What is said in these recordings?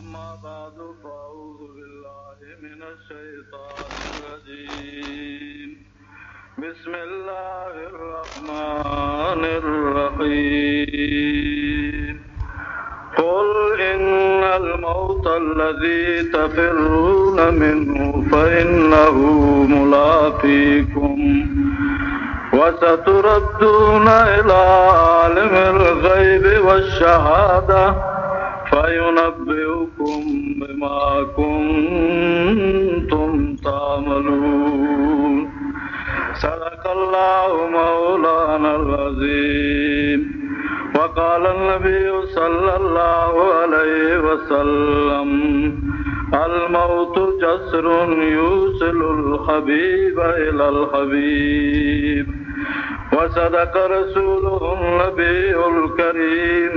أما بعد فأعوذ بالله من الشيطان الرجيم. بسم الله الرحمن الرحيم. قل إن الموت الذي تفرون منه فإنه ملاقيكم. وستردون إلى عالم الغيب والشهادة فينبئكم بما كنتم تعملون. صدق الله مولانا العظيم. وقال النبي صلى الله عليه وسلم، الموت جسر يوصل الحبيب إلى الحبيب. وصدق رسوله النبي الكريم.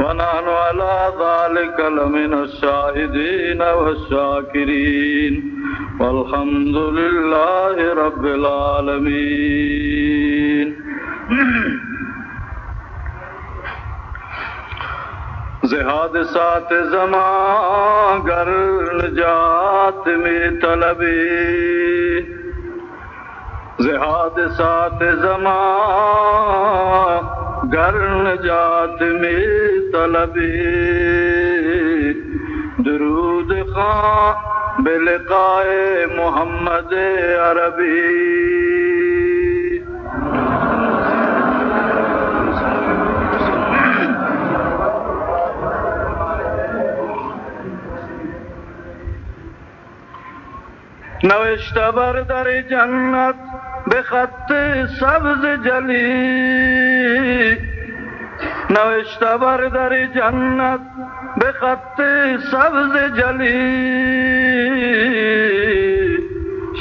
ونحن على ذلك لمن الشاهدين والشاكرين. والحمد لله رب العالمين. زہاد سات زمان گر نجات میں طلبی زہاد سات زمان گر نجات میں طلبی درود خان بلقائے محمد عربی۔ نوشت بر در جنت به خط سبز جلی نوشت بر در جنت به خط سبز جلی۔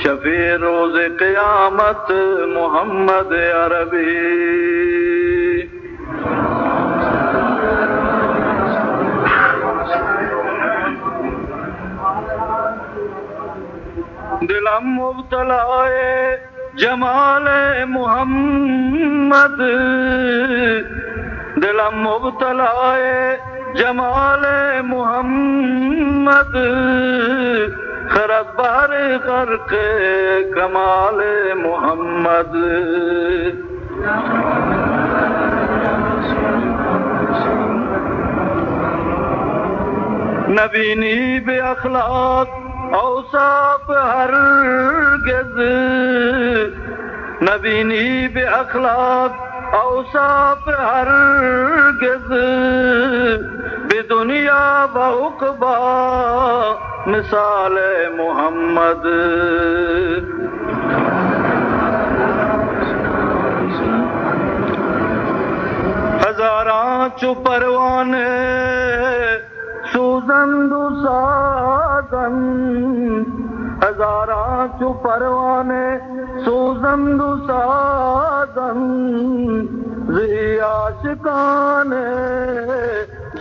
شفیع روز قیامت محمد عربی۔ دلم مبتلا جمال محمد دلم مبتلا جمال محمد، خراب بار غرق کمال محمد۔ نبینی بے اخلاق، اوصاف هرگز نبینی به اخلاق، اوصاف هرگز به دنیا و مثال محمد۔ ہزاراں چو پروانے سوزند سازن ہزاراں چو پروانے سوزند سازن زی عاشقان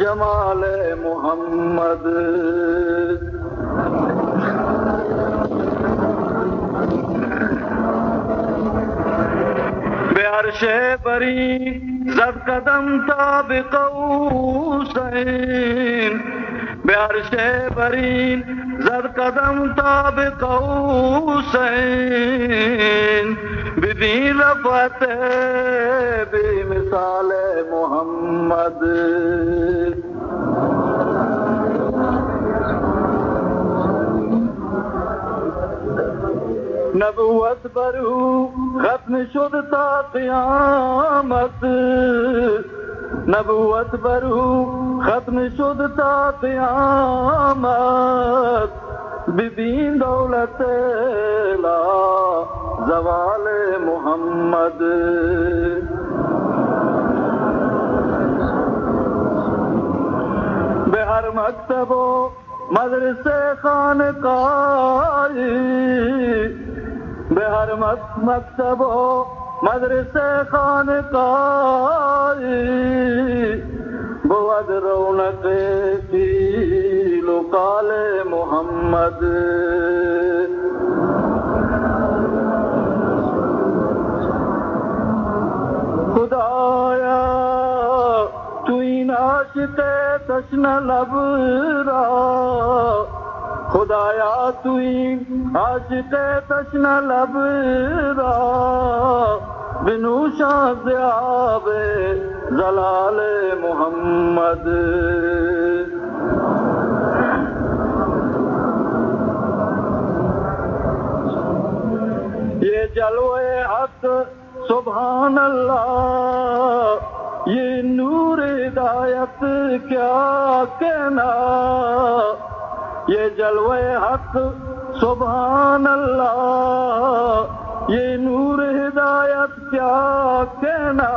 جمال محمد۔ بے عرش بری زد قدم تابق حسین بے عرش برین زد قدم تابق حسین بدین رفت بے مثال محمد۔ نبوت برو ختم شد تا قیامت۔ نبوت برو، ختم شد تا قیامت۔ ببین دولت لا، زوال محمد۔ بے ہر مکتب و مدرسے خانقاہی بے ہر مکتب و مدرسے خانقاہی بود رونق فیل و کال محمد۔ خدایا، تو این عاشق تشن لب را خدایا توی عاشق تشن لب را بنوشا زیاب زلال محمد۔ یہ جلوے حق، سبحان اللہ، یہ نور ہدایت کیا کہنا۔ یہ جلوے حق، سبحان اللہ، یہ نور ہدایت کیا کہنا؟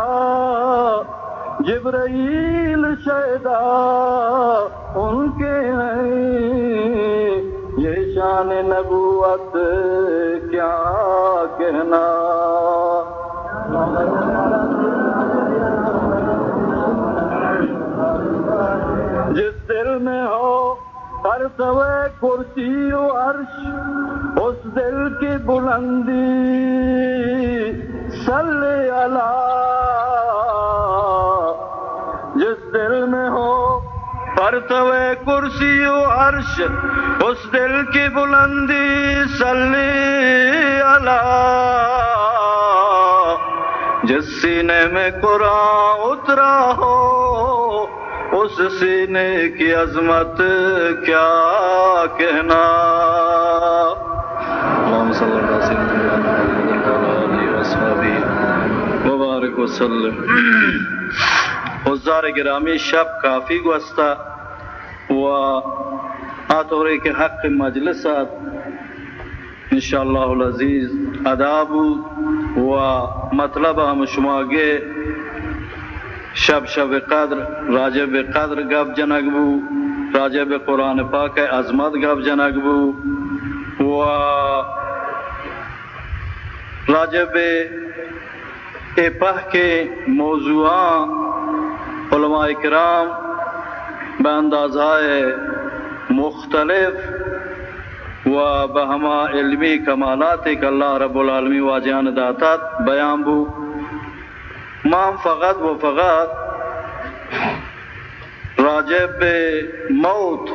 جبرائیل شیدا ان کے ہیں یہ شان نبوت کیا کہنا؟ جس دل میں ہو ہر کرسی و عرش اس دل کی بلندی، صلی اللہ۔ جس دل میں ہو پرتوے کرسی و عرش اس دل کی بلندی، صلی اللہ۔ جس سینے میں قرآن اترا ہو اس سینے کی عظمت کیا کہنا؟ مبارک وسلم. حضار گرامی شب کافی گوستا و آتوری کے حق مجلسات انشاءاللہ العزیز اداب و مطلب ہم شماگے شب شب قدر راجب قدر گب جنگ بو. راجب قرآن پاک عظمت گب جنگ بو. و راجب اے پہ کے موضوعاں علماء کرام باندازہ مختلف و بہما علمی کمالات اللہ رب العالمی واجان داتات بیان بو. مام فقط و فقط راجب موت،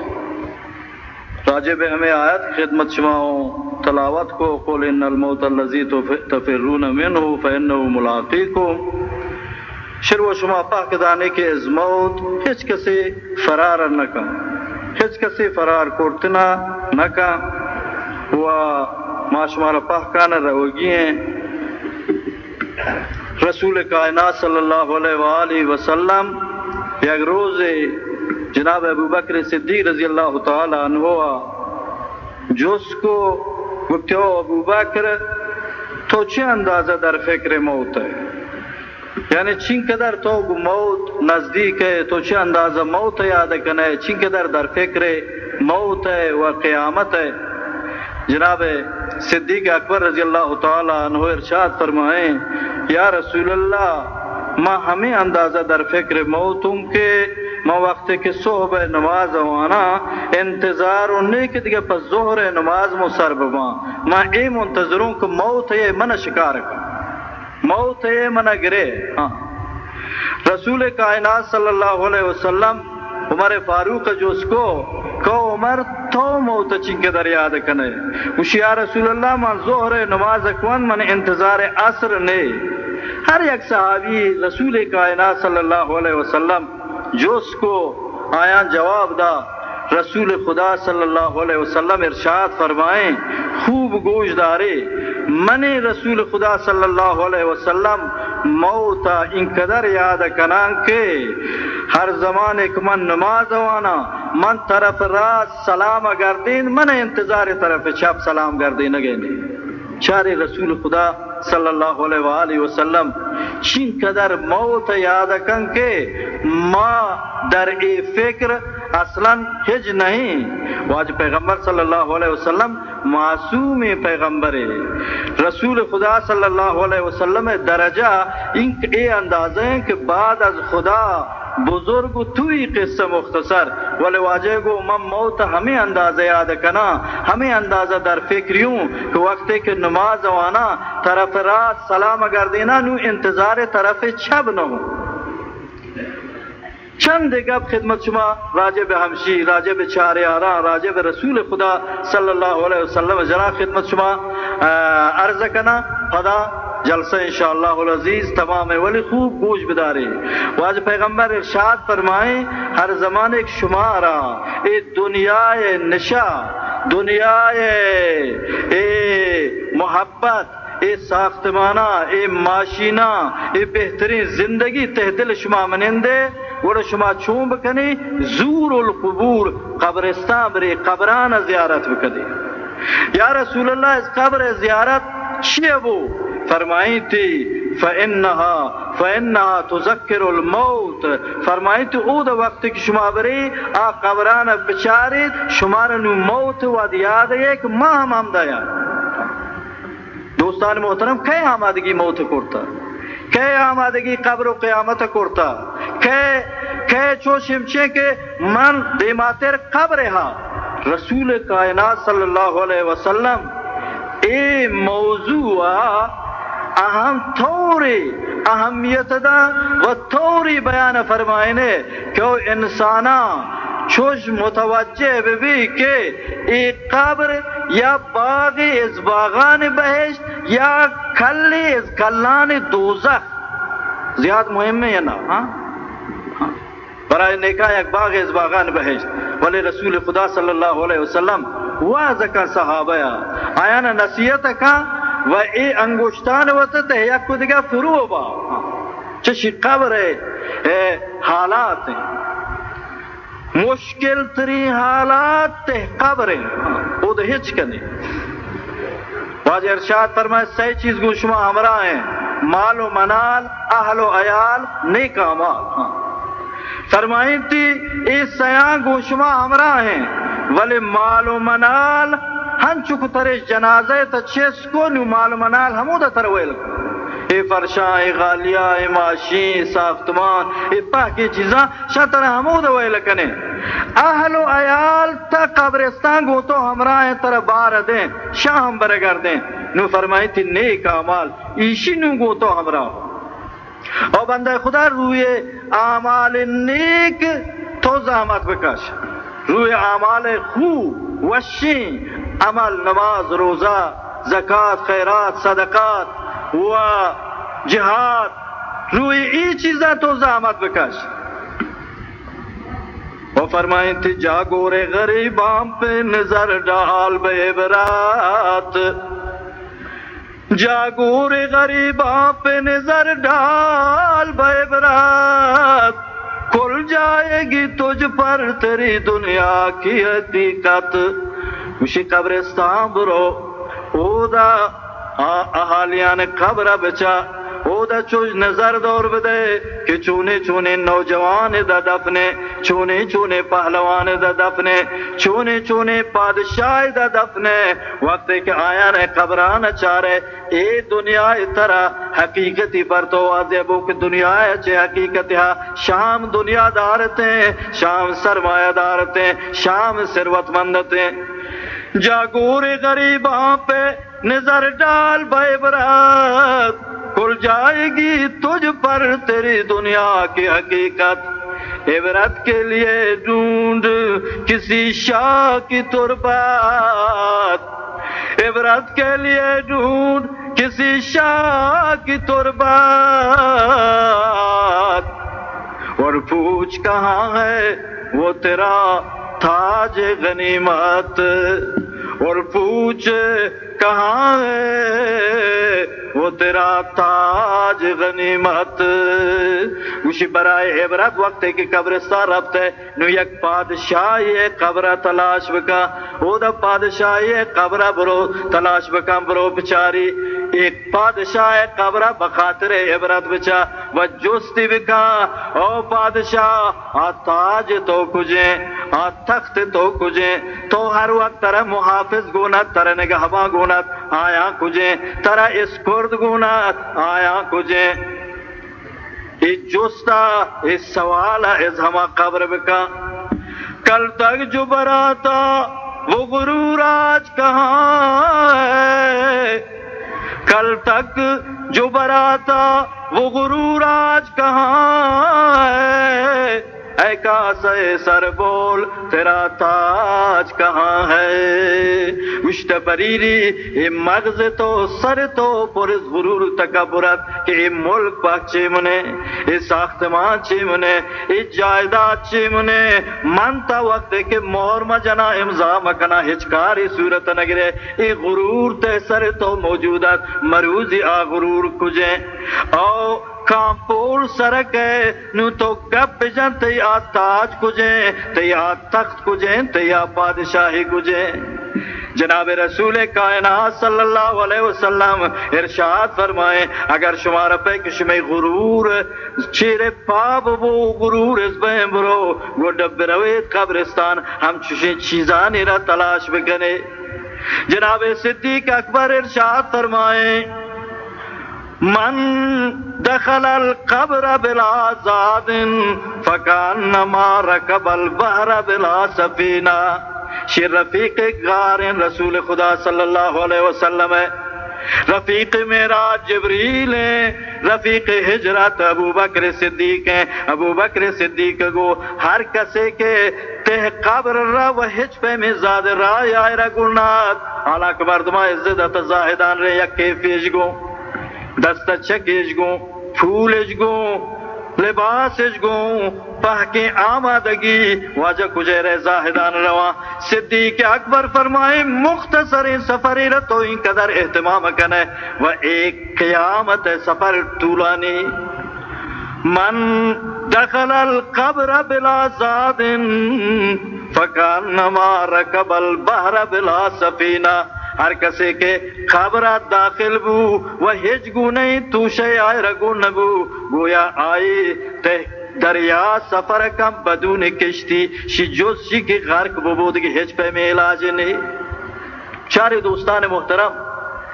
راجب ہمیں آیت خدمت شماؤں، تلاوت کو قول ان الموت اللذی تفرون منہ فإنہو ملاقیکم۔ شر و شما پاک دانے کے از موت ہچ کسی فرار نکا ہچ کسی فرار کرتنا نکا و ما شما را پاکانا روگی ہیں۔ رسول کائنات صلی اللہ علیہ وآلہ وسلم یک روز جناب ابو بکر صدیق رضی اللہ تعالی عنہ، جس کو گفتیو ابو بکر، تو چه اندازہ در فکر موت ہے؟ یعنی چین قدر تو موت نزدیک ہے، تو چه اندازہ موت یاد کنے؟ چین قدر در فکر موت ہے و قیامت ہے؟ جناب صدیق اکبر رضی اللہ تعالی عنہ ارشاد فرمائیں، یا رسول اللہ، ما ہمیں اندازہ در فکر موتوں کے ما وقت کے صحبہ نماز وانا انتظار انہیں کہ دیگه پس ظہر نماز مو سر بما۔ ما اے منتظروں کو موت ہے من شکار کا موت ہے من گرے۔ ہاں۔ رسول کائنات صلی اللہ علیہ وسلم عمر فاروق جو کو کو عمر، تو موت چنک در یاد کنے۔ وشی رسول اللہ، من ظہر نماز کون، من انتظار عصر نے۔ ہر یک صحابی رسول کائنات صلی اللہ علیہ وسلم جو کو آیا جواب دا، رسول خدا صلی اللہ علیہ وسلم ارشاد فرمائیں خوب گوش دارے، من رسول خدا صلی اللہ علیہ وسلم موتا ان قدر یاد کنان کے۔ ہر زمان ایک من نماز وانا من طرف راست سلام گردین، من انتظار طرف چپ سلام گردین گئے۔ چارے رسول خدا صلی اللہ علیہ وآلہ وسلم، چین قدر موت یاد کن کے ما در ای فکر اصلا ہج نہیں۔ واج پیغمبر صلی اللہ علیہ وسلم معصوم پیغمبر رسول خدا صلی اللہ علیہ وسلم درجہ ان اے اندازہ ہیں کہ بعد از خدا بزرگ توی قصہ مختصر، ولی واجہ گو من موت ہمیں اندازہ یاد کنا، ہمیں اندازہ در فکریوں کہ وقت کہ نماز وانا طرف رات سلام گردینا نو انتظار طرف چھب نہ ہو چند گپ خدمت شما راجع به همشی راجع به چار آران راجع به رسول خدا صلی الله علیه وسلم. جنا خدمت شما عرض کنا خدا جلسہ انشاءاللہ العزیز تمام ولی خوب گوش بدارے. واج پیغمبر ارشاد فرمائیں ہر زمان ایک شمارا، اے دنیا نشا دنیا اے محبت، اے ساختمانہ، اے معاشینہ، اے بہترین زندگی تہدل شما منندے. وڑا شما چون بکنی؟ زور القبور قبرستان بری قبران زیارت بکنی. یا رسول اللہ، اس قبر زیارت چیئے وہ فرمائی تھی فَإِنَّهَا فَإِنَّهَا تُذَكِّرُ الْمَوْتِ. فرمائی تھی او دا وقت کی شما بری، آ قبران بچارید شمار نو موت واد یاد ہے کہ ماہ ہم ہم دایا دوستان محترم کئی آمادگی موت کرتا ہے کئی آمادگی قبر و قیامت کرتا کئی کئی چوشم چے کہ من دیماتر قبر ہا رسول کائنات صلی اللہ علیہ وسلم اے موضوع اہم تھوڑی اہمیت دا و تھوڑی بیان فرمائنے کہ انسانا چوش متوجہ بھی کہ ایک قبر یا باغ از باغان بہشت یا کلی از کلان دوزخ۔ زیاد مهم ہے یا نا ہاں برای نیکا یک باغ از باغان بہشت۔ ولی رسول خدا صلی اللہ علیہ وسلم واضح کا صحابہ آیا نا نصیحت کا؟ و ای انگشتان وسط ہے یا کو دیگه فرو با۔ چشی قبر ہے حالات ہیں۔ مشکل تری حالات ته قبر او ده هیچ کنی واج ارشاد فرمائے سی چیز گو شما ہمراہ ہیں۔ مال و منال، اہل و عیال، نیک اعمال۔ ہاں۔ فرمائیں تھی اس سیاں گو شما ہمراہ ہیں۔ ولی مال و منال ہن چک ترش جنازے تا چیس کو نو مال و منال ہمو دا ترویل کو اے فرشاں، اے غالیہ، اے ماشین ساختمان، اے پاکی چیزاں شاہ تر ہمو دا ویل اہل و عیال تا قبرستان گو تو ہمراہ تر بار دیں، شاہ ہم برگر دیں۔ نو فرمائی تھی نیک آمال ایشی نو گو تو ہمراہ۔ اور بندہ خدا روئے آمال نیک تو زحمت بکش۔ روئے آمال خو وشین عمل، نماز، روزہ، زکات، خیرات، صدقات۔ و جہاد روی ای چیزا تو زحمت بکش وہ فرمائیں تھی جاگور غریبام پہ نظر ڈال بے برات جاگور غریباں پہ نظر ڈال بے برات کھل جائے گی تجھ پر تیری دنیا کی حقیقت مشی قبرستان برو او دا احالیان قبر بچا، او دا چوش نظر دور بدے کہ چونے چونے نوجوان دا دفنے، چونے چونے پہلوان دا دفنے، چونے چونے پادشاہ دا دفنے۔ وقت کہ آیا نے قبران چارے، اے دنیا طرح حقیقتی پر تو واضح بو کہ دنیا اچھے حقیقت ہے۔ شام دنیا دارتے شام سرمایہ دارتے شام ثروت مندتے جاگور غریباں پہ نظر ڈال بے برات، کھل جائے گی تجھ پر تیری دنیا کی حقیقت۔ عبرت کے لیے ڈھونڈ کسی شاہ کی تربات عبرت کے لیے ڈھونڈ کسی شاہ کی تربات اور پوچھ کہاں ہے وہ تیرا تاج غنیمت۔ اور پوچھے کہاں ہے وہ تیرا تاج غنیمت۔ اسی برائے عبرت، وقت ہے کہ قبرستان ربط ہے۔ نو یک پادشاہ یہ قبر تلاش بکا۔ او دا پادشاہ یہ قبر برو، تلاش بکا برو بچاری۔ ایک پادشاہ قبر بخاطر عبرت بچا و جستی بکا۔ او پادشاہ آ تاج تو کجیں آ تخت تو کجیں تو ہر وقت ترہ محافظ گونت، ترہ نگہباں گونت، آیا کجیں ترہ اس کرد گونت، آیا کجیں اس جستا اس سوال اس ہما قبر بکا۔ کل تک جو براتا وہ غرور آج کہاں ہے؟ کل تک جو براتا وہ غرور آج کہاں ہے؟ کا سے سر بول، تیرا تاج کہاں ہے؟ گشت بریری ای مغز تو، سر تو، پر غرور تکبرت کہ ای ملک پاک چیمنے ای ساختمان چیمنے ای جائیداد چیمنے منتا وقت کہ مہر مجنا امضا مکنا ہچکاری صورت نگرے ای غرور تے سر تو موجودت مروزی آ غرور کجیں او کامپور سرک ہے، نو تو گپ جن تیا تاج کجیں تیا تخت کجیں تیا بادشاہی کجیں جناب رسول کائنات صلی اللہ علیہ وسلم ارشاد فرمائے، اگر شمار پہ کشمی غرور چیرے پاپ وہ غرور اس بہن برو وہ ڈب رویت قبرستان، ہم چوشیں چیزانی را تلاش بکنے۔ جناب صدیق اکبر ارشاد فرمائے من دخل القبر بلا زاد فكانما ركب البحر بلا سفينه شیر رفیق غار رسول خدا صلی اللہ علیہ وسلم۔ ہے رفیق میرا جبریل ہے۔ رفیق ہجرت ابو بکر صدیق ہیں۔ ابو بکر صدیق کو ہر کسے کے تہ قبر را و ہچ پہ میں زاد را یا را گنات حالانکہ مردمہ عزت زاہدان رے یک کیفیش گو۔ دست چکیش گو پھولش گو لباسش گو پہکے آمادگی، واجہ کجیر زاہدان روا صدیق اکبر فرمائے، مختصر سفر رتو ان قدر احتمام کنے۔ و ایک قیامت سفر طولانی۔ من دخل القبر بلا زاد، فکانما رکب البحر بلا سفینہ۔ ہر کسے کے خبرات داخل بو، وہ ہج گو نہیں، تو شے آئے رگو نبو۔ گویا آئی تے دریا سفر کم بدون کشتی، شی جوز شی کی غرق ببود کی ہج پہ میں علاج نہیں۔ چارے دوستان محترم،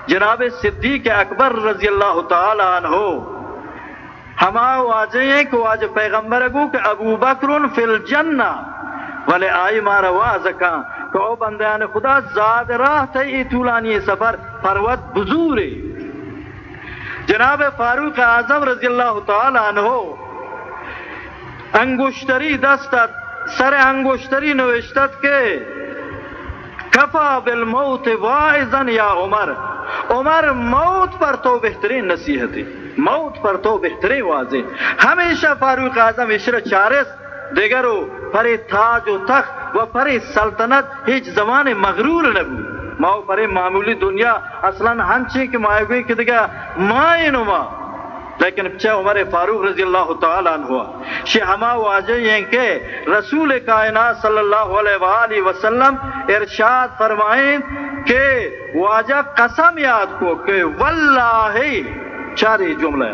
جناب صدیق اکبر رضی اللہ تعالی عنہ ہما واجہ ہیں کہ واجہ پیغمبر اگو کہ ابو بکرن فی الجنہ ولی آئی مارا وازکاں کہ او بندیان خدا زاد راہ تے ای طولانی سفر پروت بزوری جناب فاروق اعظم رضی اللہ تعالی عنہ انگوشتری دستت سر انگوشتری نوشتت کے کفا بالموت واعظا یا عمر. عمر موت پر تو بہترین نصیحت موت پر تو بہترین واضح. ہمیشہ فاروق اعظم عشر چارس دیگرو پر تاج و تخت و پر سلطنت ہیچ زمان مغرور نبو ماو پر معمولی دنیا اصلا ہنچی کہ مائے کہ دیگا مائے نما لیکن پچھے عمر فاروق رضی اللہ تعالیٰ عنہ شی ہما واجہ ہیں کہ رسول کائنات صلی اللہ علیہ وآلہ وسلم ارشاد فرمائیں کہ واجہ قسم یاد کو کہ واللہ چاری جملہ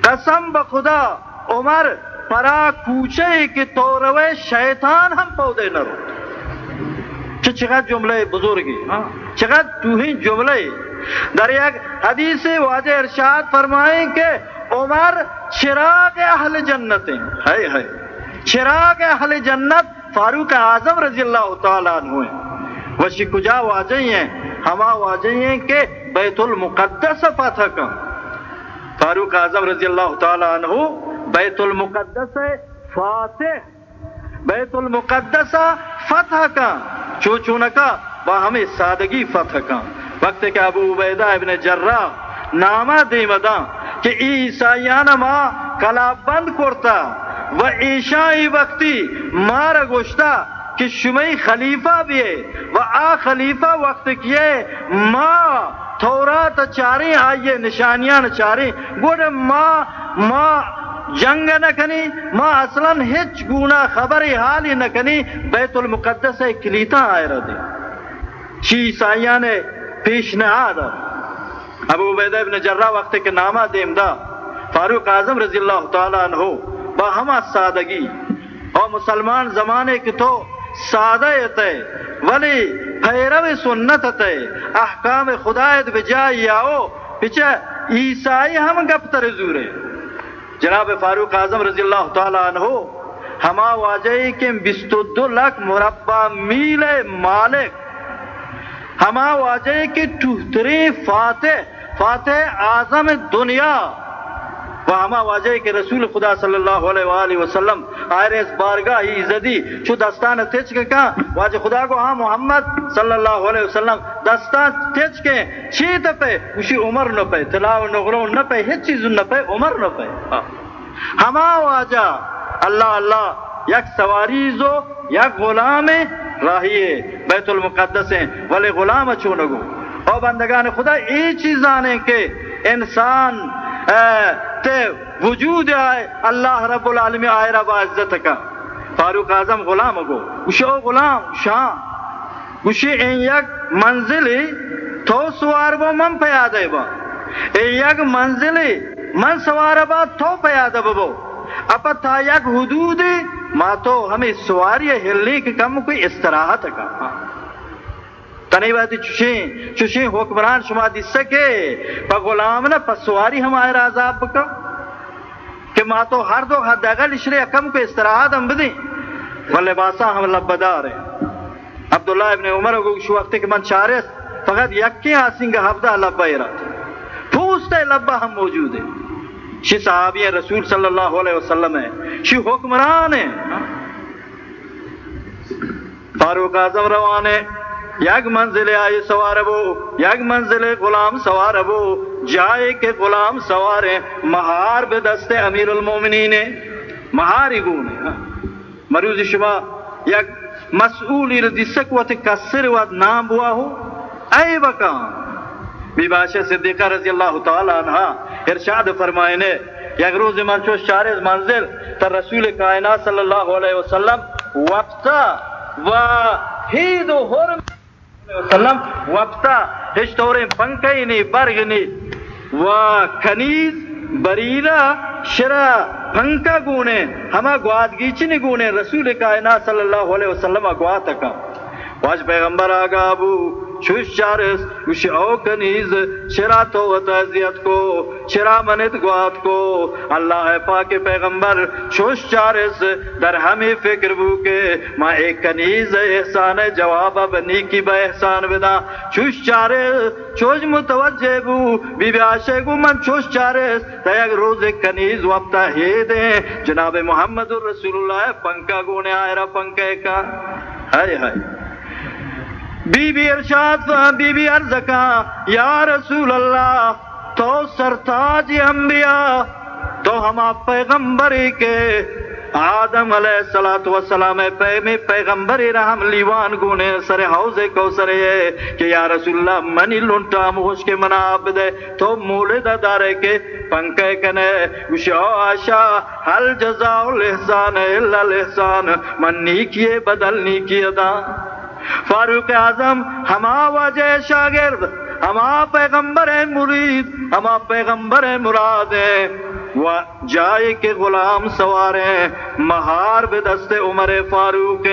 قسم بخدا، عمر پرا کوچے کہ تو روے شیطان ہم پودے نہ رو۔ چقدر جملے بزرگی ہاں؟ چقدر تو ہی جملے۔ در یک حدیث واضح ارشاد فرمائیں کہ عمر چراغ اہل جنت ہیں۔ ہے چراغ اہل جنت فاروق اعظم رضی اللہ تعالیٰ عنہ ہیں۔ وشی کجا واجہ ہیں؟ ہما واجہ ہیں کہ بیت المقدس فتح کا۔ فاروق اعظم رضی اللہ تعالیٰ عنہ بیت المقدس فاتح، بیت المقدس فتح کا چوچونکا وہ ہمیں سادگی فتح کا۔ وقت کہ ابو عبیدہ ابن جرہ نامہ دیمدا کہ عیسائیان ما کلا بند کرتا، و عیشائی وقتی مار گوشتا کہ شمی خلیفہ بھی ہے و آ خلیفہ وقت کیے ما، تورات چاری آئیے نشانیاں چاری گوڑ ما ما جنگ نہ کنی، ما اصلا ہچ گونا خبری حالی نہ کنی۔ بیت المقدس کلیتا آئے رہے شی عیسائیان نے پیشنہاد ابو عبیدہ ابن جرہ وقت کے نامہ دیم دا۔ فاروق اعظم رضی اللہ تعالیٰ عنہ، با ہما سادگی۔ اور مسلمان زمانے کی تو سادہ تے ولی پھیرو سنت تے احکام خدایت بجائی آؤ پچھے عیسائی ہم گپ تر زورے جناب فاروق اعظم رضی اللہ تعالیٰ عنہ، ہما واجہی کے بستو دو لاکھ مربع میل مالک۔ ہما واجہ کی ٹوہتری فاتح فاتح اعظم دنیا۔ و ہما واجہ کہ رسول خدا صلی اللہ علیہ وآلہ وسلم آئر اس بارگاہ ہی زدی، چو دستان تیچ کے واجہ خدا کو ہاں محمد صلی اللہ علیہ وسلم دستان تیچ کے چیت پہ اسی عمر نہ پہ تلاو نغرون نہ پہ ہیچ چیز نہ پہ عمر نہ پہ ہاں۔ ہما واجہ، اللہ اللہ، یک سواریزو یک غلام راہیے بیت المقدس ہیں، ولی غلام چونگو۔ او بندگان خدا، ای چیز آنے کہ انسان تے وجود آئے، اللہ رب العالمین آئے رب عزت کا۔ فاروق اعظم غلام گو۔ گوشو غلام، شاہ۔ گوشی این یک منزلی تو سوار با من پیاده با این یک منزلی من سوار با تو پیاده ببو اپا تا یک حدودی ما تو ہمیں سواری ہلنے کے کم کوئی استراحت کا۔ تنہی باتیں چوشیں چوشیں حکمران شما دی سکے، پا غلام نا پا سواری عذاب بکا۔ کہ ما تو ہر دو حد اگل اشرے کم کو استراحت ہم بدیں۔ واللباسا ہم لبدار ہیں۔ عبداللہ ابن عمر کو شو وقت کہ من چارس فقط یکی آسنگ ہفتہ لبا رات۔ پوستے لبا ہم موجود ہیں۔ شی صحابی رسول صلی اللہ علیہ وسلم ہے شی حکمران ہے ہاں؟ فاروق اعظم روانے یک منزل آئی سوار بو یک منزل غلام سوار بو جائے کے غلام سوارے مہار بے دست امیر المومنین مہاری گونے مروز شما، یک مسئولی رضی سکوت کسر ود نام بوا ہو۔ اے بکان، بی باشا صدیقہ رضی اللہ تعالی عنہ ارشاد فرمائے نے، یک روز من چوش چارز منزل تر رسول کائنات صلی اللہ علیہ وسلم وقتا و ہید و حرم وسلم، وقتا ہشتورے پنکئی نی، برگ نی۔ و کنیز، بریلا، شرا پنکا گونے، ہما گواد گیچنی گونے، رسول کائنات صلی اللہ علیہ وسلم گواد تکا۔ واج پیغمبر آگا ابو چوش چارس گوش او کنیز چرا تو وطازیت کو چرا منت گوات کو اللہ پاک پیغمبر چوش چارس در ہمیں فکر بو کے ما ایک کنیز احسان جواب بنی کی با احسان بدا چوش چارس چوش متوجہ بو بی بی آشے گو من چوش چارس تیگ روز کنیز وقتا ہی دیں جناب محمد رسول اللہ پنکا گونے آئے را پنکے کا ہائے ہائے بی بی ارشاد بی بی عرض کا یا رسول اللہ، تو سرتاج انبیاء، تو ہم آپ پیغمبری کے آدم علیہ الصلوۃ والسلام پہ پیغمبری رحم لیوان گونے سر حوض کو سرے کہ یا رسول اللہ، منی لنٹا موش کے مناب دے تو مولد دارے کے پنکے کنے گشو آشا حل جزاء الاحسان الا الاحسان من نیکیے بدل نیکی ادا۔ فاروق اعظم ہما وجہ شاگرد، ہما پیغمبر مرید، ہما پیغمبر مراد ہیں جائے کے غلام سوارے مہار بے دست عمر فاروق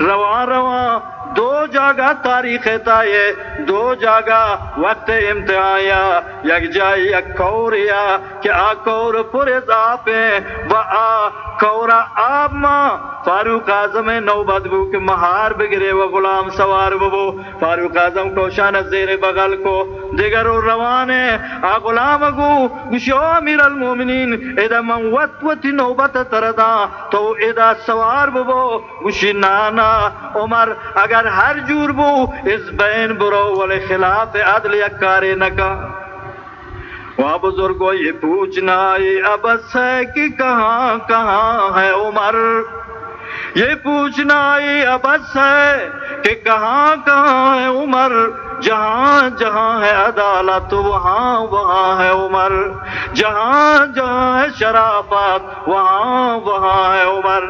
رواں رواں دو جگہ تاریخ تائے دو جگہ وقت امتحایا یک جائے یک کوریا، کہ آ کور پر اضافے و آ کورا آب ماں۔ فاروق اعظم نو بدبو کہ مہار بگرے و غلام سوار ببو فاروق اعظم کو شان زیر بغل کو دیگر روانے آ غلام گو گشو امیر المومنین ادا من وط وط نوبت تردا تو ادا سوار ببو گشی نانا عمر، اگر ہر جور بو، اس بین برو والے خلاف عدل یکارے نکا وہاں بزرگوں یہ پوچھنا، یہ ابس ہے کہ کہاں کہاں ہے عمر؟ یہ پوچھنا، یہ ابس ہے کہ کہاں کہاں ہے عمر؟ جہاں جہاں ہے عدالت، وہاں وہاں ہے عمر۔ جہاں جہاں ہے شرافت، وہاں وہاں ہے عمر۔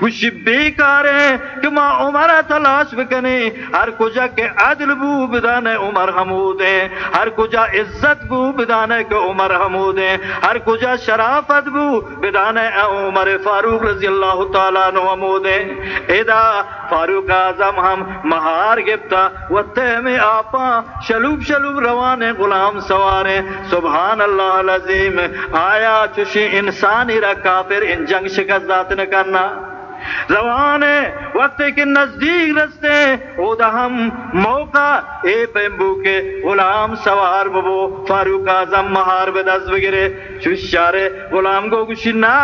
کچھ بیکار ہے کہ ماں عمر تلاش بکنے ہر کجا کے عدل بو بدان عمر حمود ہیں۔ ہر کجا عزت بو بدان کے عمر حمود ہیں۔ ہر کجا شرافت بو بدان عمر فاروق رضی اللہ تعالیٰ نو حمود ہیں۔ ادا فاروق اعظم ہم مہار گفتا و تہمی آپا شلوب شلوب روانے غلام سوارے سبحان اللہ العظیم، آیا چوشی انسانی را کافر، ان جنگ شکست ذات نہ کرنا۔ روان وقت کے نزدیک رستے او دا ہم موقع، اے پیمبو کے غلام سوار ببو، فاروق آزم مہار بدز وگرے۔ چوشارے غلام کو گشنا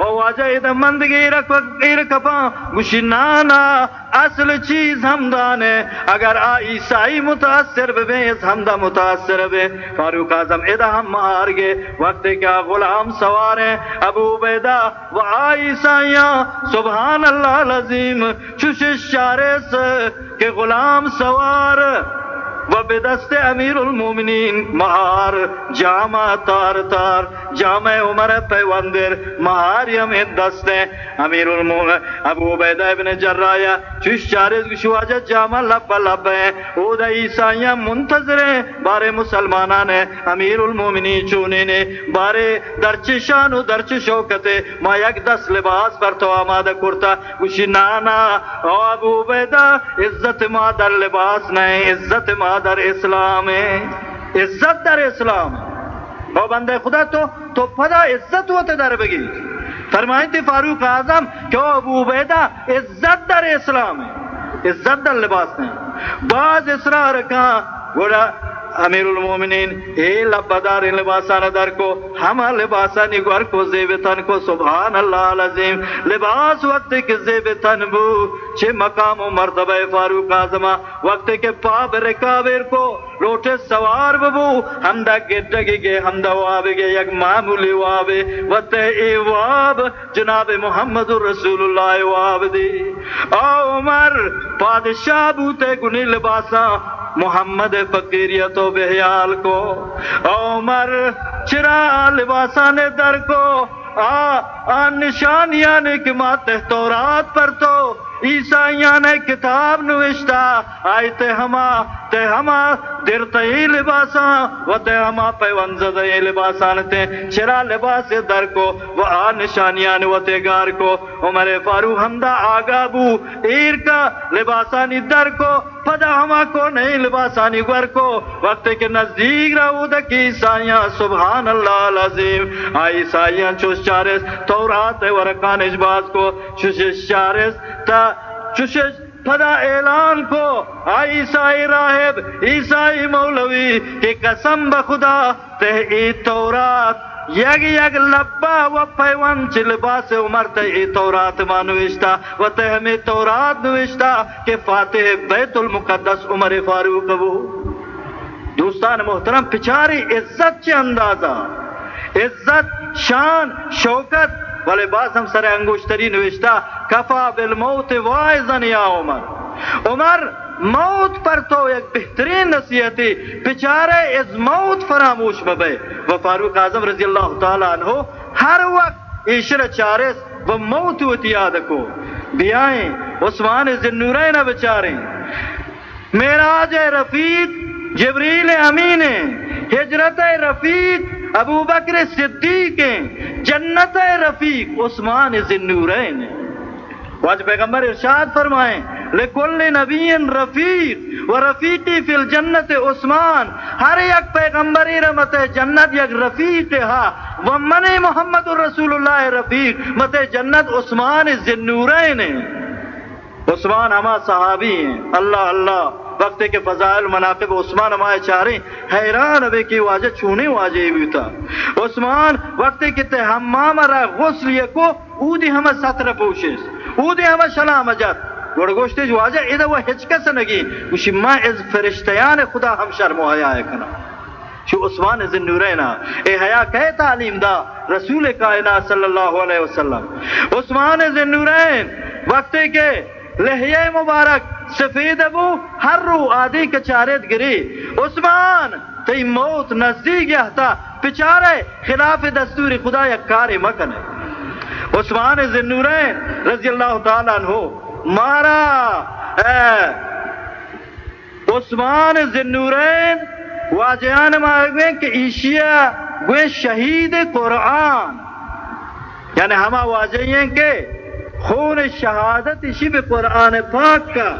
او واجہ ایدہ مندگی رکھ وقت، ایر کپا گشنانا اصل چیز ہمدان ہے اگر آ عیسائی متاثر بے اس ہمدہ متاثر بے۔ فاروق آزم ایدہ ہم مار گے وقت کیا غلام سوار ہیں ابو بیدہ و آ عیسائیاں سبحان اللہ العظیم، چوشش شارس کہ غلام سوار۔ و بدست امیر المومنین مہار جامع تار تار جامع عمر پیوندر مہار یم دست امیر المومن ابو عبیدہ ابن جرایا چوش چارز گشواجہ جامع لب لب او دا عیسائیاں منتظر بارے مسلمانان امیر المومنین چونے نے بارے درچ شان و درچ شوکت ما یک دس لباس پر تو آمادہ کرتا گوشی نانا ابو عبیدہ عزت ما در لباس نہیں عزت ما در اسلام عزت در اسلام۔ با او بندے خدا تو تو پدا عزت ہوتے در بگی۔ فرمائیں تھی فاروق اعظم کہ ابو عبیدہ، عزت در اسلام ہے۔ عزت در لباس نے بعض اسرار کہاں گوڑا امیر المومنین، اے لبدار لباسان در کو ہما لباسانی گوار کو زیبتن کو سبحان اللہ العظیم۔ لباس وقت کے زیبتن بو، چھے مقام و مرتبہ فاروق آزمہ وقت کے پاب رکابر کو لوٹے سوار ببو ہمدہ گٹگی گے، ہمدہ وابے گے، یک معمولی وابے وقت اے واب جناب محمد رسول اللہ واب دی۔ او عمر پادشاہ بوتے گنی لباساں، محمد فقیریت و بحیال کو عمر چرا لباسان در کو۔ آ آن نشانیاں نے کہ ماتے تورات پر تو۔ عیسائیاں نے کتاب نوشتا آئی تے ہما تے ہما در تے لباساں۔ و تے ہما پیون زدے لباسان تے چرا لباس در کو۔ و آ، نشانیاں و تے گار کو۔ عمر فاروق حمدہ آگا بو۔ ایر کا لباسانی در کو۔ پدا ہما کو نہیں لباسانی گر کو، وقت کے نزدیک رہو دکی عیسائیاں سبحان اللہ العظیم۔ آئی عیسائیاں چوش چارس، تورات ورکان اجباز کو۔ چوش چارس، تا چوش پدا اعلان کو۔ آئی عیسائی راہب، عیسائی مولوی، کہ قسم بخدا تے ای تورات یک یک لبا و پیوان چی لباس عمر تے ای تورات ما نوشتا و تے ہمیں تورات نوشتا کہ فاتح بیت المقدس عمر فاروق وہ دوستان محترم پچاری عزت چی اندازہ؟ عزت، شان، شوکت ولی باز ہم سر انگوشتری نوشتا، کفا بالموت وائزن یا عمر۔ عمر موت پر تو ایک بہترین نصیحتی پچارے از موت فراموش ببے و فاروق اعظم رضی اللہ تعالیٰ عنہ ہر وقت عشر چارس و موت ہوتی یاد کو بیائیں، عثمان ذنورین بچاریں میراج رفیق، جبریل امین ہجرت رفیق، ابو بکر صدیق جنت رفیق، عثمان ذنورین واج پیغمبر ارشاد فرمائیں۔ لکل نبی رفیق و رفیقی فی الجنت عثمان. ہر یک پیغمبری رمت جنت یک رفیق ہا و من محمد رسول اللہ رفیق. مت جنت عثمان ذنورین عثمان ہما صحابی ہیں. اللہ اللہ. وقت کے فضائل مناقب عثمان ہمائے چارے حیران ابے کی واجہ چونے واجہ بھی تھا عثمان وقت کے تے حمام را غسل یکو اودی ہمیں ستر پوشش اودی ہمیں سلام جات. گوڑ گوشتے جو واجہ ادھا وہ ہچکس نگی؟ وشی ما از فرشتیان خدا ہم شرم و حیاء کنا۔ شو عثمان ذنورینا اے حیاء کہے تعلیم دا رسول کائنات صلی اللہ علیہ وسلم۔ عثمان ذنورین وقت کے لحیہ مبارک سفید ابو، ہر رو آدھی کے چارت گری۔ عثمان تی موت نزدیک یہتا پچارے خلاف دستور خدا یک کار مکن ہے عثمان ذنورین رضی اللہ تعالیٰ عنہ مارا عثمان ذنورین واجہان مارگویں کہ ایشیا گویں شہید قرآن۔ یعنی ہما واجہیں کہ خون شہادت اسی پہ قرآن پاک کا۔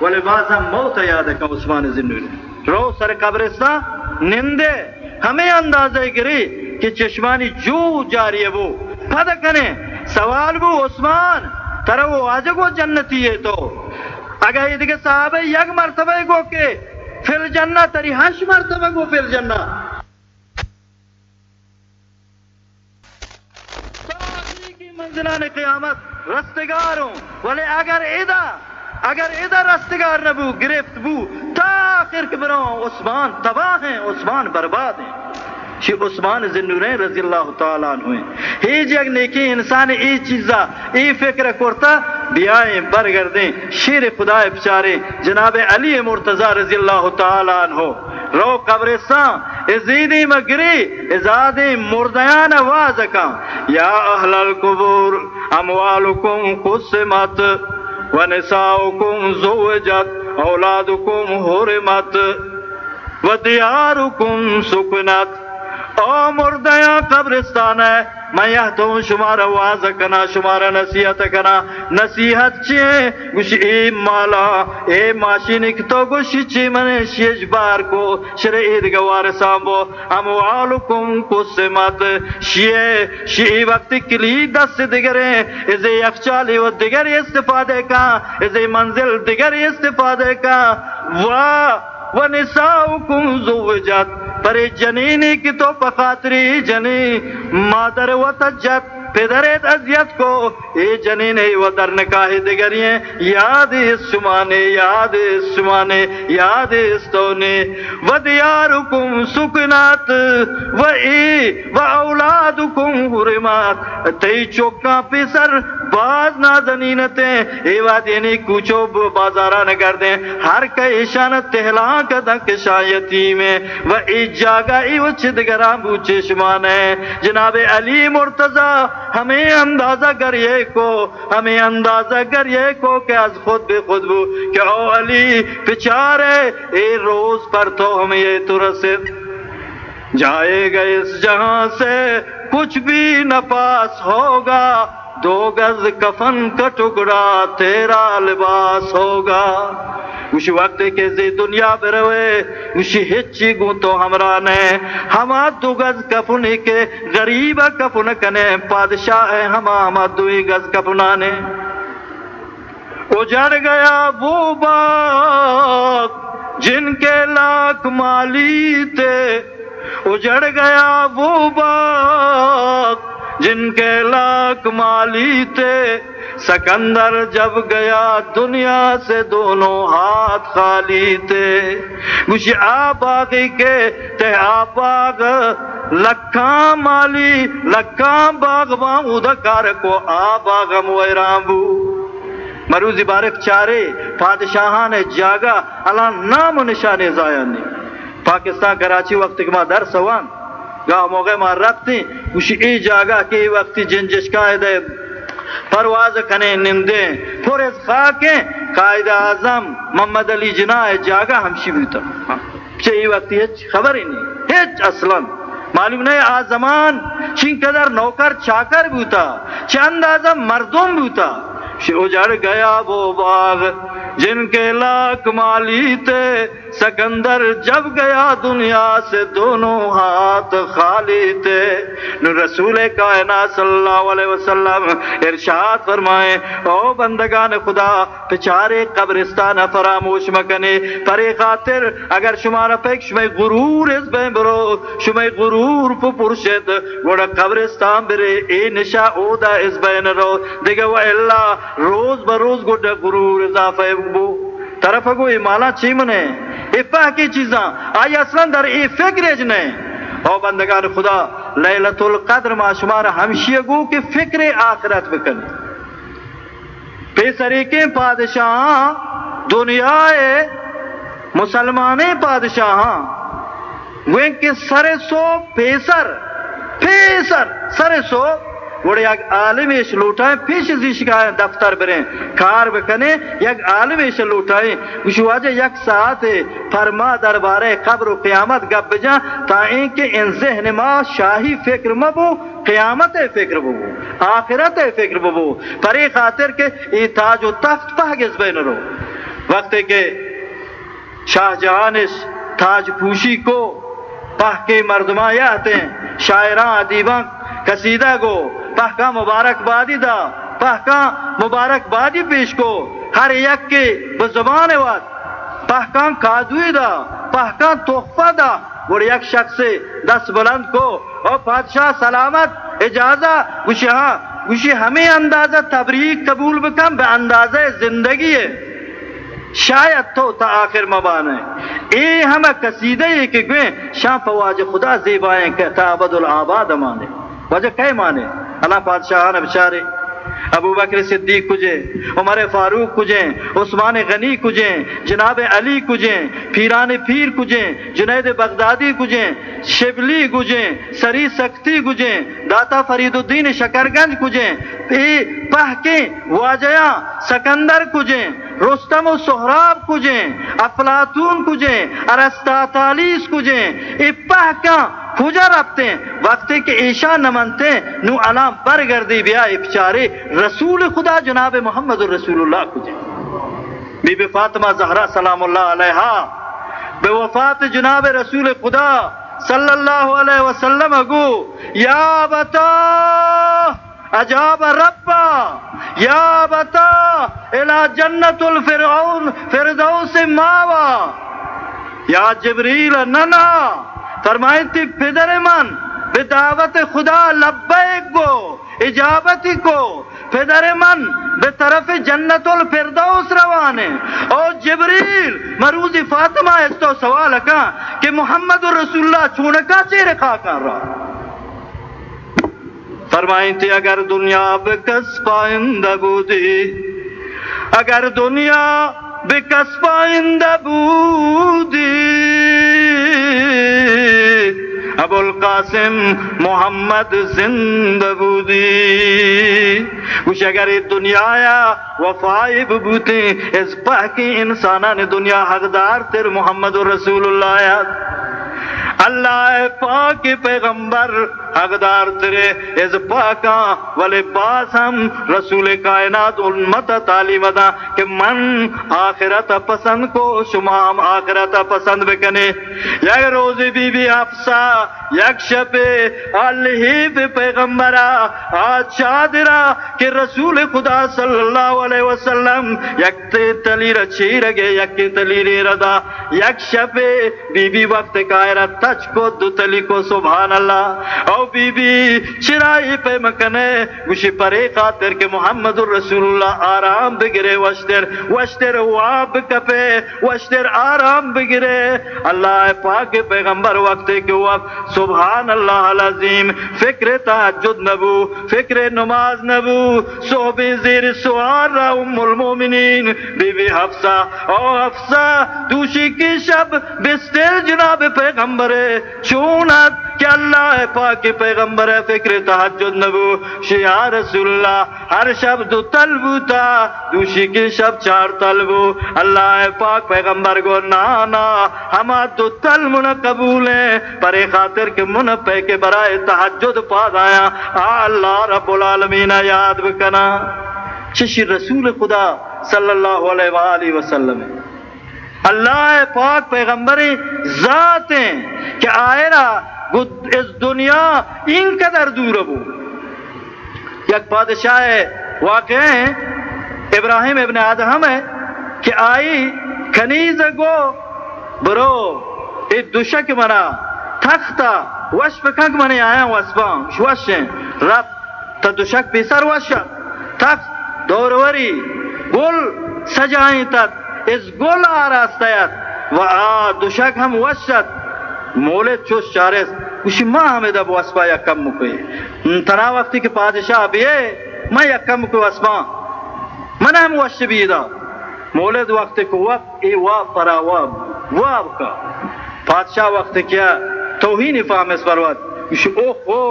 ولی بعض ہم موت یاد کا عثمان زنوری رو سر قبرستان نندے۔ ہمیں اندازہ گری کہ چشمانی جو جاری ہے وہ۔ پتہ کنے سوال بو عثمان ترا وہ آج گو جنتی ہے تو۔ اگر یہ دیکھے صحابہ یک مرتبہ گو کے فل جنہ، تری ہنش مرتبہ گو فل جنہ۔ منزلان قیامت رستگار ہوں۔ ولی اگر ایدہ اگر ادھر رستگار نبو گرفت بو، تا آخر کے بروں عثمان تباہ ہیں، عثمان برباد ہیں۔ شی عثمان زنورین رضی اللہ تعالیٰ عنہ ہیں۔ ہی جگ نیکی انسان ای چیزا، ای فکر کرتا بیائیں برگردیں۔ شیر خدا بچارے، جناب علی مرتضی رضی اللہ تعالیٰ عنہ۔ رو قبرستان ازیدی مگری ازادی مردیان وازکا یا اہل القبور، اموالکم قسمت ونساؤكم زوجت اولادكم حرمت ودياركم سكنت او مردیاں قبرستان ہے، میں یہ تو شمار آواز کنا، شمار نصیحت کنا۔ نصیحت چیئے؟ گوش ای مالا، اے ماشینک تو گوش چی من شیج بار کو شر عید گوار سامبو اموالکم قسمت۔ شیئے شیئی وقت کلی دست دگرے۔ ازے یخچالی و دگر استفادے کا۔ ازے منزل دگر استفادے کا۔ واہ! ونساؤکم زوجت، پر جنینی کی تو پخاطری جنی، مادر و تجت پدرت ازیت کو، اے جنین ہی و در نکاح دگریں یاد اس شمانے یاد اس شمانے یاد اس تونے، و دیارکم سکنات، و ای، و اولادکم حرمات تی چوکاں پیسر باز نازنینتیں اے واد یعنی کوچو بازارہ نگر دیں ہر کئی شانت تہلان کا دنک شایتی میں۔ و ای جاگا ای و چدگران بوچے شمانے جناب علی مرتضی، ہمیں اندازہ کر یہ کو، ہمیں اندازہ کر یہ کو کہ از خود بے خود بو۔ کہ او علی پچارے اے روز پر تو ہمیں یہ تو رسد جائے گا اس جہاں سے کچھ بھی نپاس ہوگا۔ دو گز کفن کا ٹکڑا تیرا لباس ہوگا۔ اسی وقت کے زی دنیا بروے اسی ہچی گو تو ہمرا نے۔ ہما دو گز کفن کے غریب کفن کنے پادشاہ ہما ہما دوئی گز کفنانے اجڑ گیا وہ باغ جن کے لاکھ مالی تھے۔ اجڑ گیا وہ باغ جن کے لاکھ مالی تھے، سکندر جب گیا دنیا سے دونوں ہاتھ خالی تھے۔ مجھے آباغی کے تے آباغ لکھاں مالی، لکھاں باغ ادھکار کو آباغ مویران بو۔ مروزی بارک چارے، پادشاہان جاگا، اللہ نام و نشان زائن پاکستان کراچی وقت کے ماں در سوان گاہ موقع ماں رکھتے اسی ای جاگا کہ وقتی جنجش قائدہ پرواز کنے نندے۔ پھر اس خاکیں قائد اعظم محمد علی جناح جاگا ہمشی بیتا چاہیے وقتی ہچ خبر ہی نہیں۔ ہچ اصلا۔ معلوم نہیں آج زمان۔ چین قدر نوکر چاکر بیتا چند آزم مردم بیتا اجڑ گیا وہ باغ جن کے لاکھ مالی تھے سکندر جب گیا دنیا سے دونوں ہاتھ خالی تھے۔ نو رسول کائنات صلی اللہ علیہ وسلم ارشاد فرمائے، او بندگان خدا پچارے قبرستان فراموش مکنے پرے خاطر اگر شمارا پیک شمع غرور اس بین برو شمع غرور پو پرشد، گوڑا قبرستان برے، اے نشا او دا اس بین رو۔ دیگه و اللہ، روز بروز گوڑا غرور اضافہ بو۔ طرف گو مالا چیمنے افا کی چیزاں، آئی اصلا در ای فکر نے۔ او بندگان خدا لیلت القدر ما شمار ہمشی گو کہ فکر آخرت بکن۔ پیسری کے پادشاہ، دنیا مسلمان پادشاہ۔ وہ کے سر سو پیسر پیسر سر سو گوڑے یک عالم ایش لوٹائیں، پیش زیش کا دفتر بریں۔ کار بکنے یک عالم ایش لوٹائیں۔ گوشو واجہ یک ساعت فرما دربارے قبر و قیامت گب بجا تا این کہ ان ذہن ما شاہی فکر مبو، قیامت فکر ببو، آخرت فکر ببو۔ پری خاطر کہ ای تاج و تفت پاگز بین رو۔ وقت کہ شاہ جہانش تاج پوشی کو پہ کے مردمہ یاتے ہیں، شاعران عدیبان قصیدہ گو۔ پہ کا مبارک بادی دا پہ پہکان مبارک بادی پیش کو۔ ہر یک کے بزبان وات پہکان کادوی دا پہکان تحفہ دا۔ اور یک شخص دس بلند کو اور بادشاہ سلامت، اجازہ، گوشی ہاں گوشی ہمیں اندازہ تبریک قبول بکم، بے اندازہ زندگی ہے۔ شاید تو تا آخر مبانے اے ہمیں قصیدہ یہ کہ گویں، شاہ پواج خدا زیبائیں کہتا عبد العباد مانے۔ وجہ کئی مانے؟ اللہ پادشاہان بچارے، ابو بکر صدیق کجے، عمر فاروق کجیں عثمان غنی کجیں جناب علی کجیں پیران پیر کجیں جنید بغدادی کجیں شبلی گجیں، سری سختی گجیں، داتا فرید الدین شکرگنج کجیں پہ کے واجیاں سکندر کجیں رستم و سہراب کجیں افلاطون کجیں ارستاتالیس کجیں اپہ کا کجا رابطے وقت کے عشاء نمنتے نو علام برگردی بیا اپچارے رسول خدا جناب محمد رسول اللہ کجے بی بی فاطمہ زہرہ سلام اللہ علیہا، بے وفات جناب رسول خدا صلی اللہ علیہ وسلم اگو یا بتا، اجاب ربا، یا بتا، الى جنت الفرعون، فردوس ماوا، یا جبریل ننا فرمائیں تھی پدر من به دعوت خدا لبیک گو اجابتی کو پدر من به طرف جنت الفردوس روانے اور جبریل مروز فاطمہ اس تو سوال کا کہ محمد رسول اللہ چونکا چیرے خواہ کر رہا فرمائیں تھی اگر دنیا بکس پائندہ بودی، اگر دنیا بکس پائندہ بودی ابو القاسم محمد زندہ بودی کچھ اگر دنیا آیا وفائی ببوتے اس پاکی انسانہ نے دنیا حقدار تیر محمد رسول اللہ آیا اللہ پاک پیغمبر، حقدار تیرے از پاکا ولی باس رسول کائنات امت تعلیم دا، کہ من آخرت پسند کو شما ہم آخرت پسند بکنے۔ یک روز بی بی حفصہ یک شب الہیب پیغمبرہ آج شادرہ کہ رسول خدا صلی اللہ علیہ وسلم، یک تلی رچی رگے، یک تلی ردا یک شب بی بی وقت کائرت تچ کو دو تلی کو سبحان اللہ۔ او بی بی چرائی پہ مکنے۔ گوشی پرے خاطر کہ محمد الرسول اللہ آرام بگرے، وشتر وشتر واب کپے، وشتر آرام بگرے۔ اللہ پاک پیغمبر وقت کے وقت سبحان اللہ العظیم۔ فکر تحجد نبو، فکر نماز نبو۔ صحب زیر سوار را ام المومنین۔ بی بی حفظہ او حفظہ دوشی کی شب بستر جناب پیغمبر چونت کہ اللہ پاک پیغمبر فکر تحجد نبو شیع رسول اللہ ہر شب دو طلبو تا، دوشی کی شب چار طلبو اللہ پاک پیغمبر کو نانا، ہما دو طلب من قبول ہیں پر خاطر کے من پہ کے برائے تحجد پاد آیا۔ اللہ رب العالمین یاد بکنا۔ چشی رسول خدا صلی اللہ علیہ وآلہ وسلم۔ اللہ پاک پیغمبر ذات ہیں کہ آئرہ اس دنیا ان قدر دور ابو یک بادشاہ واقع ہیں ابراہیم ابن آدم ہے، کہ آئی کنیز گو، برو ای دوشک منا تختا وش پکنگ منی آیا وسبان شوشن رب تا دوشک پیسر وشن تخت دوروری گل سجائیں تت اس گل آراستیت و آ دوشک ہم وشت مولد چوش چارس کشی ما ہمیں دب واسپا یا کم مکوئے تنا وقتی کہ پادشاہ بیئے ما یا کم مکوئے واسپا من ہم وش بیدا. مولد وقت کو وقت ای واب پرا واب واب کا پادشاہ وقت کیا توہین فاہم اس بروت کشی اوہ ہو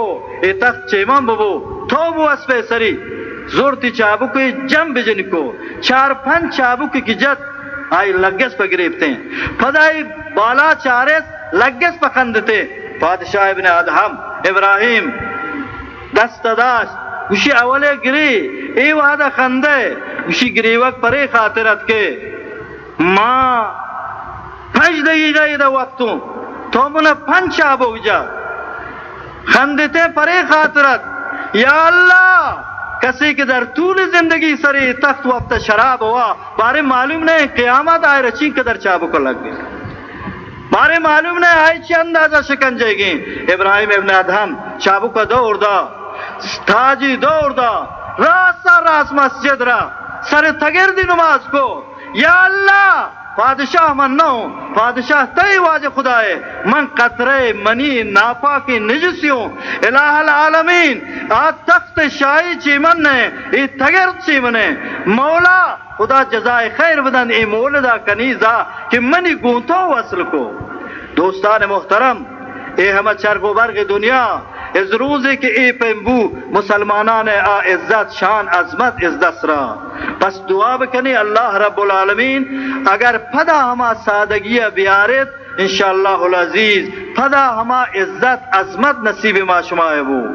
ای تخت چیمان ببو. تو بو واسپے سری. زورتی چابو کوئی جم بجن کو چار پنچ چابو کی جت آئی لگس پہ گریبتے ہیں۔ پدائی بالا چارس لگس پکندتے بادشاہ ابن ادہم، ابراہیم دست داش اسی اولے گری، ای وعدہ خندے۔ اسی گری وقت پرے خاطرت کے۔ ماں پنج دگی گئی دا وقتوں۔ تو منا پنچ آبو جا خندتے پرے خاطرت یا اللہ! کسی کے در طول زندگی سری تخت وقت شراب ہوا، بارے معلوم نہیں قیامت آئے رچی قدر چابو کو لگ گئے بارے معلوم نہیں آئے چی اندازہ شکن جائے گی۔ ابراہیم ابن ادھم چابو کا دور دا، تاجی دور دا، راستہ راس مسجد را، سر تگر دی نماز کو۔ یا اللہ پادشاہ من نو، پادشاہ تی واجہ خدا ہے من قطرے، منی ناپا ناپاکی، نجسیوں، الہ العالمین آج تخت شاہی چی من نے، ای تگر چی منے مولا، خدا جزائے خیر بدن، ای مولدہ کنیزا کہ منی گونتو وصل کو۔ دوستان محترم، اے ہمیں چرگ و برگ دنیا از روزی که ای پیمبو مسلمانان آ عزت، شان، عظمت از دست را۔ پس دعا بکنی اللہ رب العالمین، اگر پدا ہما سادگی بیارت انشاءاللہ العزیز، پدا ہما عزت، عظمت نصیب ما شما ہے وہ۔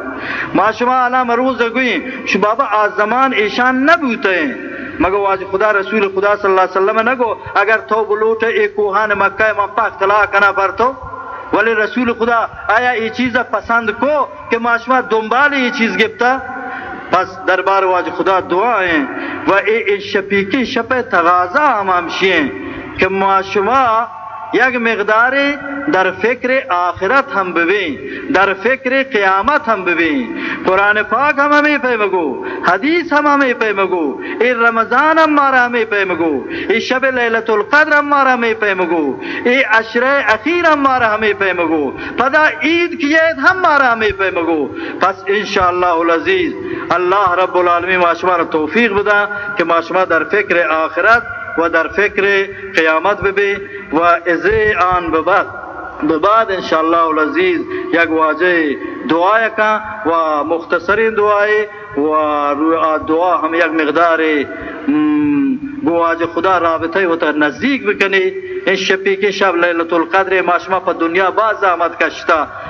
ما شما علا مروز گوئیں، شو بابا آز زمان ایشان نبوتے ہیں۔ مگر واج خدا رسول خدا صلی اللہ علیہ وسلم نگو، اگر تو بلوٹ ایک کوہان مکہ من پاک طلاع کنا پر تو۔ ولی رسول خدا، آیا یہ چیز پسند کو کہ معاشمہ دنبال یہ چیز گفتا پس دربار واج خدا دعا ہیں و اے شپیکی شپ تغازہ ہم ہمشی کہ معاشمہ یک مقدار در فکر آخرت ہم ببین، در فکر قیامت ہم ببین. قرآن پاک ہم ہمیں پہ مگو، حدیث ہم ہمیں پہ مگو اے رمضان ہم مارا ہمیں پہ مگو اے شب لیلت القدر ہم مارا ہمیں پہ مگو اے عشر اخیر ہم مارا ہمیں پہ مگو، پدا عید کی عید ہم مارا ہمیں پہ مگو. پس انشاءاللہ العزیز، اللہ رب العالمین معاشمہ توفیق بدا کہ معاشمہ در فکر آخرت و در فکر قیامت ببی و ازی آن بباد ببعد انشاءاللہ العزیز یک واجہ دعا کا و مختصرین دعائے و دعا ہم یک مقدار گواج خدا رابطه و تا نزدیک بکنی. این شپی که شب لیلت القدر ماشما په دنیا باز آمد کشتا